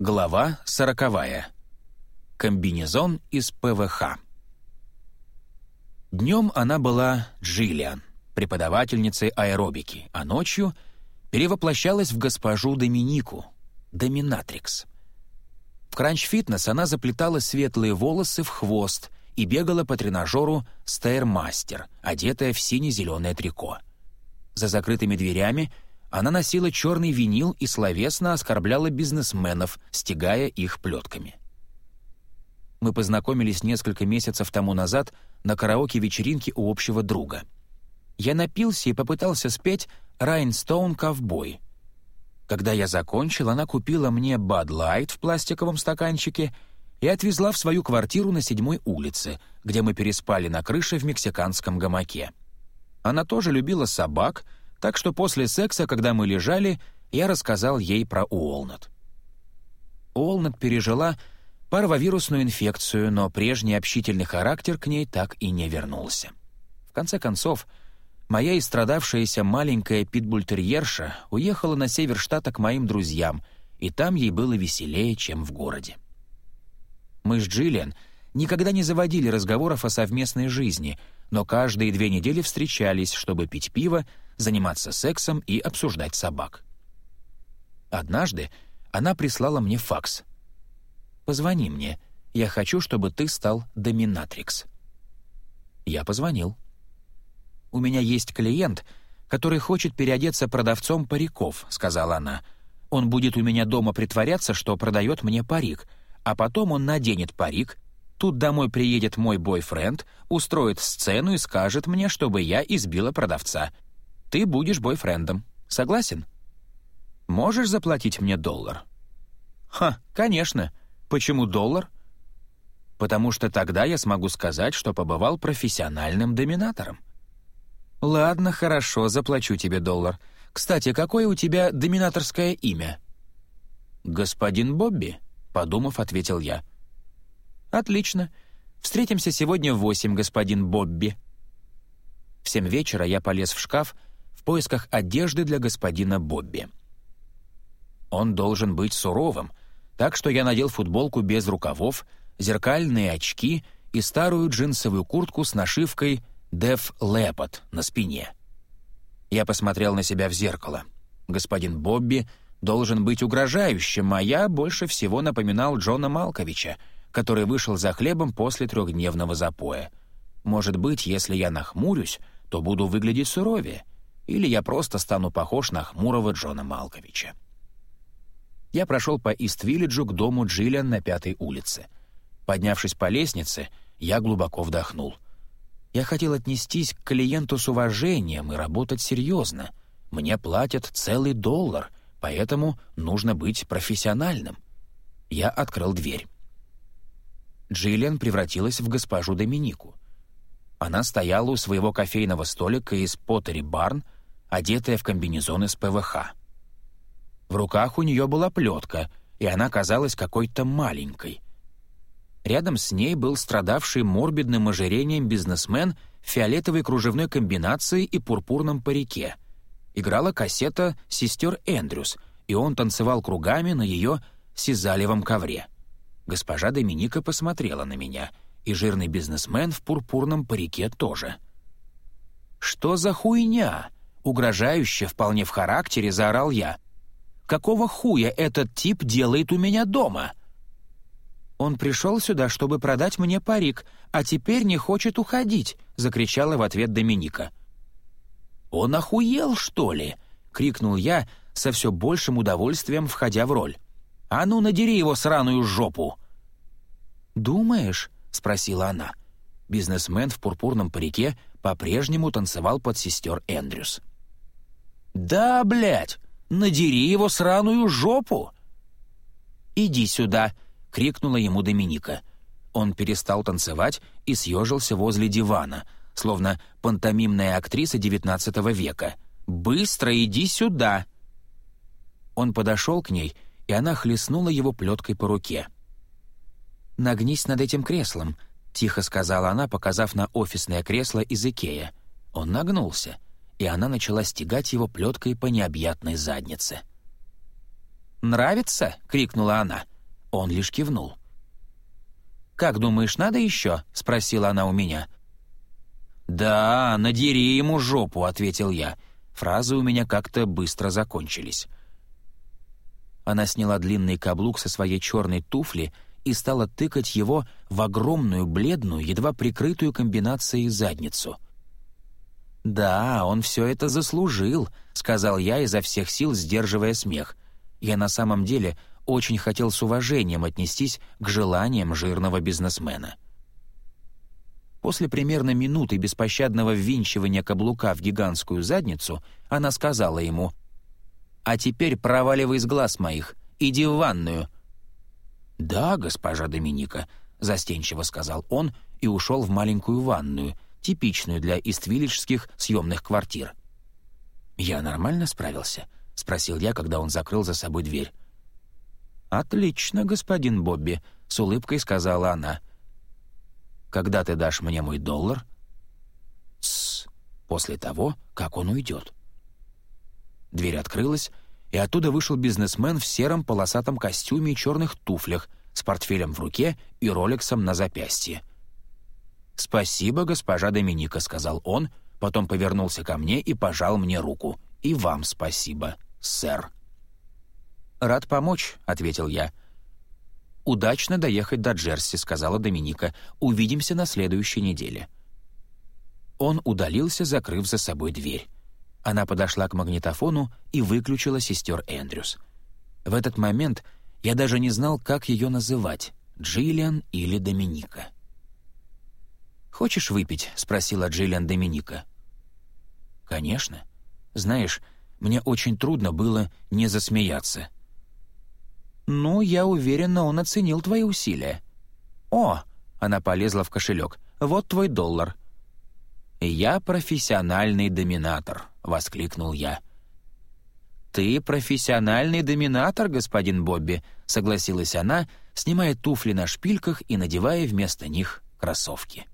Глава сороковая. Комбинезон из ПВХ. Днем она была Джиллиан, преподавательницей аэробики, а ночью перевоплощалась в госпожу Доминику, доминатрикс. В кранч-фитнес она заплетала светлые волосы в хвост и бегала по тренажеру «Стейрмастер», одетая в сине-зеленое трико. За закрытыми дверями — она носила черный винил и словесно оскорбляла бизнесменов, стягая их плетками. Мы познакомились несколько месяцев тому назад на караоке-вечеринке у общего друга. Я напился и попытался спеть «Райнстоун ковбой». Когда я закончил, она купила мне «Бад Лайт» в пластиковом стаканчике и отвезла в свою квартиру на седьмой улице, где мы переспали на крыше в мексиканском гамаке. Она тоже любила собак — так что после секса, когда мы лежали, я рассказал ей про Уолнет. Уолнет пережила парвовирусную инфекцию, но прежний общительный характер к ней так и не вернулся. В конце концов, моя истрадавшаяся маленькая питбультерьерша уехала на север штата к моим друзьям, и там ей было веселее, чем в городе. Мы с Джиллиан никогда не заводили разговоров о совместной жизни, но каждые две недели встречались, чтобы пить пиво, заниматься сексом и обсуждать собак. Однажды она прислала мне факс. «Позвони мне. Я хочу, чтобы ты стал доминатрикс». Я позвонил. «У меня есть клиент, который хочет переодеться продавцом париков», — сказала она. «Он будет у меня дома притворяться, что продает мне парик, а потом он наденет парик, тут домой приедет мой бойфренд, устроит сцену и скажет мне, чтобы я избила продавца. Ты будешь бойфрендом. Согласен? Можешь заплатить мне доллар? Ха, конечно. Почему доллар? Потому что тогда я смогу сказать, что побывал профессиональным доминатором. Ладно, хорошо, заплачу тебе доллар. Кстати, какое у тебя доминаторское имя? Господин Бобби, подумав, ответил я. Отлично. Встретимся сегодня в восемь, господин Бобби. В семь вечера я полез в шкаф поисках одежды для господина Бобби. Он должен быть суровым, так что я надел футболку без рукавов, зеркальные очки и старую джинсовую куртку с нашивкой «Def Leopard» на спине. Я посмотрел на себя в зеркало. Господин Бобби должен быть угрожающим, а я больше всего напоминал Джона Малковича, который вышел за хлебом после трехдневного запоя. Может быть, если я нахмурюсь, то буду выглядеть суровее — или я просто стану похож на хмурого Джона Малковича. Я прошел по Ист-Виллиджу к дому Джиллиан на Пятой улице. Поднявшись по лестнице, я глубоко вдохнул. Я хотел отнестись к клиенту с уважением и работать серьезно. Мне платят целый доллар, поэтому нужно быть профессиональным. Я открыл дверь. Джиллиан превратилась в госпожу Доминику. Она стояла у своего кофейного столика из Поттери Барн, одетая в комбинезон из ПВХ. В руках у нее была плетка, и она казалась какой-то маленькой. Рядом с ней был страдавший морбидным ожирением бизнесмен в фиолетовой кружевной комбинации и пурпурном парике. Играла кассета «Сестер Эндрюс», и он танцевал кругами на ее сизалевом ковре. Госпожа Доминика посмотрела на меня, и жирный бизнесмен в пурпурном парике тоже. «Что за хуйня?» Угрожающе, вполне в характере, заорал я. «Какого хуя этот тип делает у меня дома?» «Он пришел сюда, чтобы продать мне парик, а теперь не хочет уходить», — закричала в ответ Доминика. «Он охуел, что ли?» — крикнул я, со все большим удовольствием входя в роль. «А ну, надери его сраную жопу!» «Думаешь?» — спросила она. Бизнесмен в пурпурном парике по-прежнему танцевал под сестер Эндрюс. «Да, блядь, надери его сраную жопу!» «Иди сюда!» — крикнула ему Доминика. Он перестал танцевать и съежился возле дивана, словно пантомимная актриса XIX века. «Быстро иди сюда!» Он подошел к ней, и она хлестнула его плеткой по руке. «Нагнись над этим креслом», — тихо сказала она, показав на офисное кресло из Икея. Он нагнулся — и она начала стегать его плеткой по необъятной заднице. «Нравится?» — крикнула она. Он лишь кивнул. «Как думаешь, надо еще?» — спросила она у меня. «Да, надери ему жопу», — ответил я. Фразы у меня как-то быстро закончились. Она сняла длинный каблук со своей черной туфли и стала тыкать его в огромную, бледную, едва прикрытую комбинацией задницу. «Да, он все это заслужил», — сказал я изо всех сил, сдерживая смех. Я на самом деле очень хотел с уважением отнестись к желаниям жирного бизнесмена. После примерно минуты беспощадного ввинчивания каблука в гигантскую задницу она сказала ему «А теперь проваливай из глаз моих, иди в ванную». «Да, госпожа Доминика», — застенчиво сказал он и ушел в маленькую ванную, типичную для иствиллиджских съемных квартир. «Я нормально справился?» — спросил я, когда он закрыл за собой дверь. «Отлично, господин Бобби», — с улыбкой сказала она. «Когда ты дашь мне мой доллар?» «Тссс, после того, как он уйдет». Дверь открылась, и оттуда вышел бизнесмен в сером полосатом костюме и черных туфлях с портфелем в руке и роликсом на запястье. «Спасибо, госпожа Доминика», — сказал он, потом повернулся ко мне и пожал мне руку. «И вам спасибо, сэр». «Рад помочь», — ответил я. «Удачно доехать до Джерси», — сказала Доминика. «Увидимся на следующей неделе». Он удалился, закрыв за собой дверь. Она подошла к магнитофону и выключила сестер Эндрюс. В этот момент я даже не знал, как ее называть — Джиллиан или Доминика. «Хочешь выпить?» — спросила Джиллиан Доминика. «Конечно. Знаешь, мне очень трудно было не засмеяться». «Ну, я уверена, он оценил твои усилия». «О!» — она полезла в кошелек. «Вот твой доллар». «Я профессиональный доминатор», — воскликнул я. «Ты профессиональный доминатор, господин Бобби», — согласилась она, снимая туфли на шпильках и надевая вместо них кроссовки.